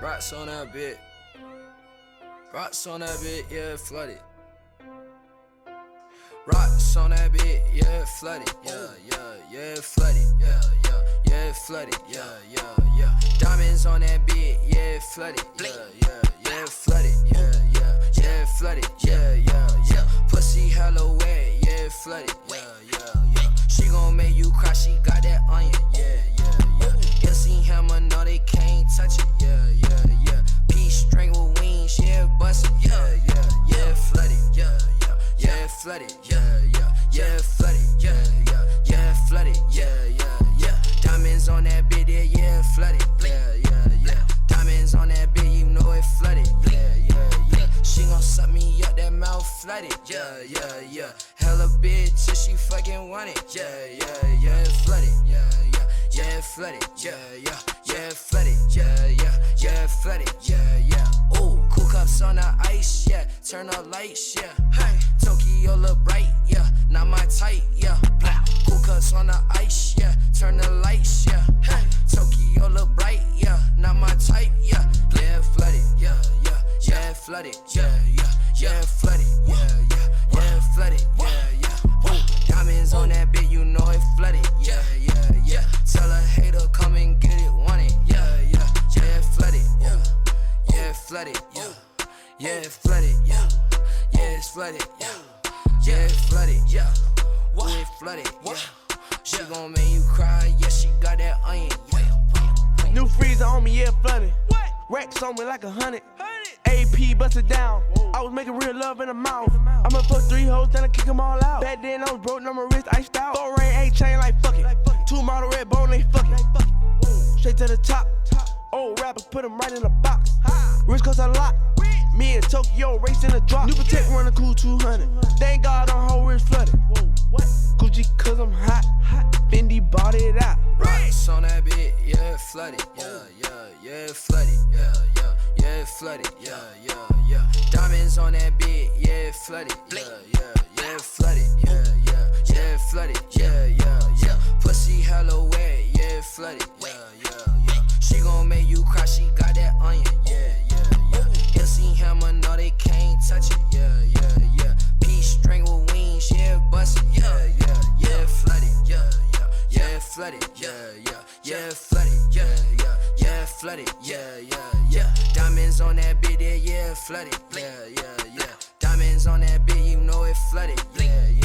Rocks on that bit. Rocks on that bit, yeah, flooded. Rocks on that bit, yeah, flooded. Yeah, yeah, yeah, flooded. Yeah, yeah, yeah, flooded. Yeah, yeah, yeah. Diamonds on that bit, yeah, flooded. Yeah, yeah, yeah, flooded. Yeah, yeah, yeah, flooded. Yeah, yeah, yeah. Pussy hella wet, yeah, flooded. Yeah, yeah, yeah. She gon' make you cry, she got that onion. Flooded. Yeah, yeah, yeah, flooded. Yeah, yeah, yeah, flooded. Yeah, yeah, yeah. Diamonds on that bit, yeah, yeah, flooded. Yeah, yeah, yeah. Diamonds on that bit, you know it flooded. Yeah, yeah, yeah. She gon' suck me up, that mouth flooded. Yeah, yeah, yeah. Hella bitch, if she fucking want it. Yeah, yeah, yeah, flooded. Yeah, yeah, yeah, flooded. Yeah, yeah, yeah, flooded. Yeah, yeah, yeah, flooded. Yeah, yeah. Ooh, cool cups on the ice. Yeah, turn up lights. Yeah, hey, Tokyo look bright. Yeah, not my type. Yeah, blah. Cool cups on the ice. Yeah, turn the lights. Yeah, hey, Tokyo look bright. Yeah, not my type. Yeah, yeah, flooded. Yeah, yeah, yeah, flooded. Yeah, yeah, yeah, flooded. Yeah, yeah, yeah, flooded. Yeah, yeah. Ooh, diamonds on that bit, you know it flooded. Yeah, yeah, yeah. Tell a hater come and get it, want it. Yeah, yeah, yeah, flooded. Yeah, yeah, flooded. Yeah, yeah, flooded. Yeah, yeah, it's flooded. Yeah, yeah, it's flooded. Yeah, ooh, it flooded. Yeah, she gon' make you cry. Yeah, she got that onion. Yeah. New freezer on me, yeah, flooded. Racks on me like a hundred. AP busted down. I was making real love in the mouth. I'ma fuck three hoes, then I kick them all out. Back then I was broke, now my wrist iced out. Four ring, eight chain, like fuck it. Two model red bone, they fucking. Straight to the top. top. Old rappers put them right in the box. Rich cost a lot. Me and Tokyo racing the drop. New Protect running cool 200. Thank God flooded. Yeah, yeah, yeah, flooded. Yeah, yeah, yeah, flooded. Yeah, yeah, yeah. Diamonds on that bit, yeah, flooded. Yeah, yeah, yeah, flooded. Yeah, yeah, yeah, flooded. Yeah, yeah, yeah. Pussy hella wet, yeah, flooded. Yeah, yeah, yeah. She gon' make you cry, she got that onion. Yeah, yeah, yeah. Seen hammer, no, they can't touch it. Yeah, flooded. Yeah, yeah, yeah, flooded. Yeah, yeah, yeah, flooded. Yeah, yeah, yeah. Diamonds on that bit, yeah, yeah, flooded. Yeah, yeah, yeah. Diamonds on that bit, you know it flooded. Yeah, yeah.